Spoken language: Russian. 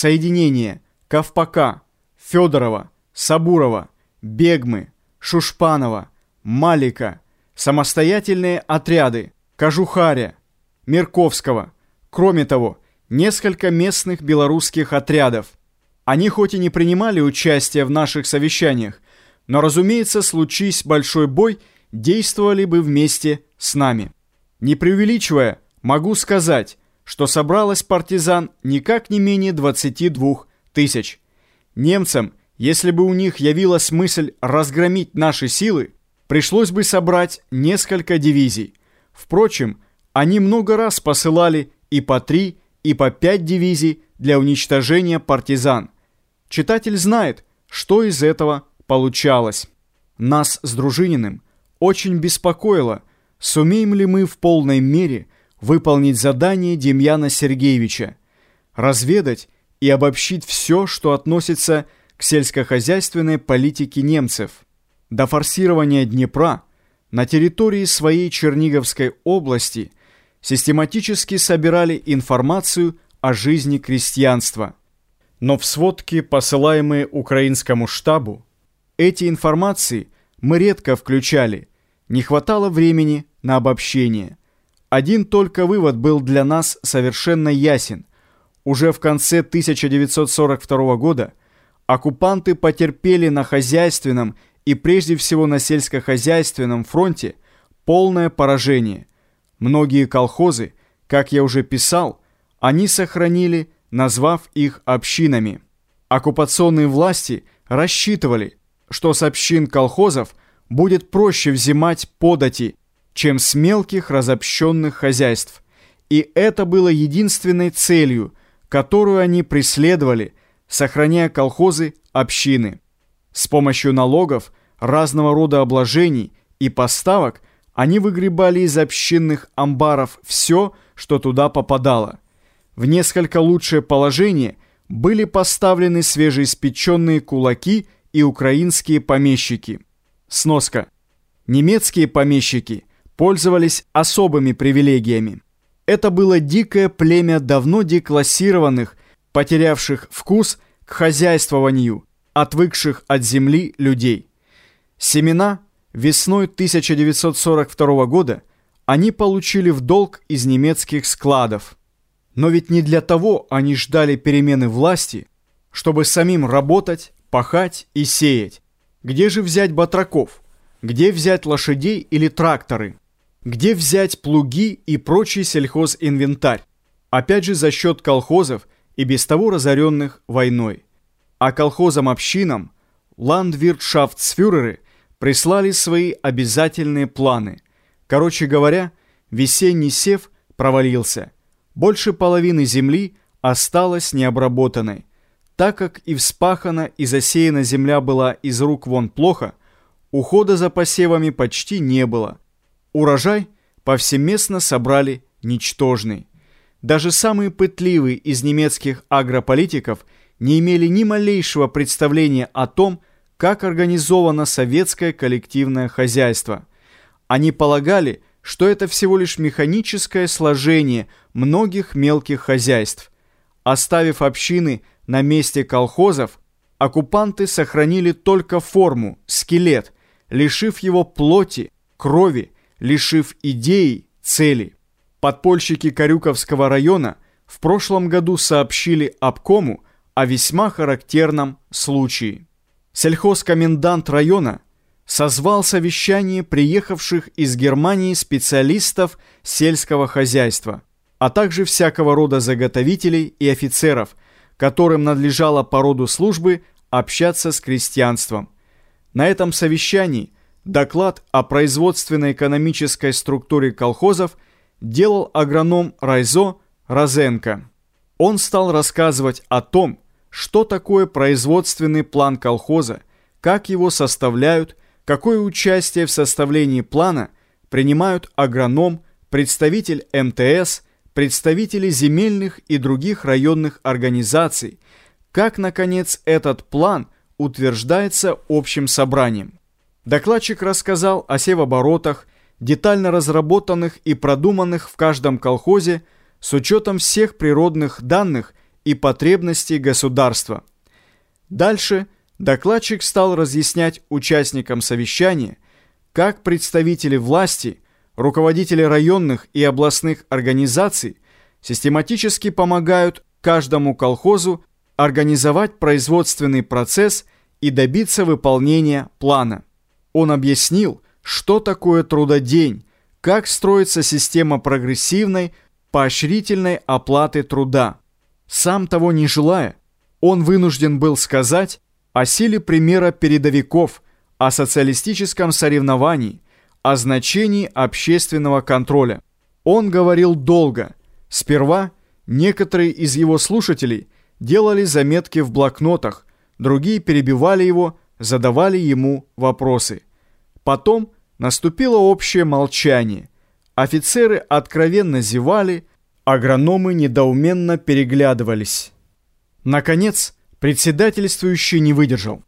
соединения Ковпака, Федорова, Сабурова, Бегмы, Шушпанова, Малика, самостоятельные отряды Кожухаря, Мерковского. Кроме того, несколько местных белорусских отрядов. Они хоть и не принимали участие в наших совещаниях, но, разумеется, случись большой бой, действовали бы вместе с нами. Не преувеличивая, могу сказать, что собралось партизан никак не менее 22 тысяч. Немцам, если бы у них явилась мысль разгромить наши силы, пришлось бы собрать несколько дивизий. Впрочем, они много раз посылали и по три, и по пять дивизий для уничтожения партизан. Читатель знает, что из этого получалось. Нас с Дружининым очень беспокоило, сумеем ли мы в полной мере выполнить задание Демьяна Сергеевича, разведать и обобщить все, что относится к сельскохозяйственной политике немцев. До форсирования Днепра на территории своей Черниговской области систематически собирали информацию о жизни крестьянства. Но в сводки, посылаемые украинскому штабу, эти информации мы редко включали, не хватало времени на обобщение. Один только вывод был для нас совершенно ясен. Уже в конце 1942 года оккупанты потерпели на хозяйственном и прежде всего на сельскохозяйственном фронте полное поражение. Многие колхозы, как я уже писал, они сохранили, назвав их общинами. Оккупационные власти рассчитывали, что с общин колхозов будет проще взимать подати, чем с мелких разобщенных хозяйств. И это было единственной целью, которую они преследовали, сохраняя колхозы общины. С помощью налогов, разного рода обложений и поставок они выгребали из общинных амбаров все, что туда попадало. В несколько лучшее положение были поставлены свежеиспеченные кулаки – и украинские помещики. Сноска. Немецкие помещики пользовались особыми привилегиями. Это было дикое племя давно деклассированных, потерявших вкус к хозяйствованию, отвыкших от земли людей. Семена весной 1942 года они получили в долг из немецких складов. Но ведь не для того они ждали перемены власти, чтобы самим работать, пахать и сеять. Где же взять батраков? Где взять лошадей или тракторы? Где взять плуги и прочий сельхозинвентарь? Опять же за счет колхозов и без того разоренных войной. А колхозам-общинам ландвиртшафтсфюреры прислали свои обязательные планы. Короче говоря, весенний сев провалился. Больше половины земли осталось необработанной. Так как и вспахана, и засеяна земля была из рук вон плохо, ухода за посевами почти не было. Урожай повсеместно собрали ничтожный. Даже самые пытливые из немецких агрополитиков не имели ни малейшего представления о том, как организовано советское коллективное хозяйство. Они полагали, что это всего лишь механическое сложение многих мелких хозяйств. Оставив общины на месте колхозов оккупанты сохранили только форму, скелет, лишив его плоти, крови, лишив идеи, цели. Подпольщики Карюковского района в прошлом году сообщили обкому о весьма характерном случае. Сельхозкомендант района созвал совещание приехавших из Германии специалистов сельского хозяйства, а также всякого рода заготовителей и офицеров – которым надлежало по роду службы общаться с крестьянством. На этом совещании доклад о производственно-экономической структуре колхозов делал агроном Райзо Розенко. Он стал рассказывать о том, что такое производственный план колхоза, как его составляют, какое участие в составлении плана принимают агроном, представитель МТС – представители земельных и других районных организаций, как, наконец, этот план утверждается общим собранием. Докладчик рассказал о севоборотах, детально разработанных и продуманных в каждом колхозе с учетом всех природных данных и потребностей государства. Дальше докладчик стал разъяснять участникам совещания, как представители власти, руководители районных и областных организаций систематически помогают каждому колхозу организовать производственный процесс и добиться выполнения плана. Он объяснил, что такое трудодень, как строится система прогрессивной, поощрительной оплаты труда. Сам того не желая, он вынужден был сказать о силе примера передовиков, о социалистическом соревновании, о значении общественного контроля. Он говорил долго. Сперва некоторые из его слушателей делали заметки в блокнотах, другие перебивали его, задавали ему вопросы. Потом наступило общее молчание. Офицеры откровенно зевали, агрономы недоуменно переглядывались. Наконец, председательствующий не выдержал.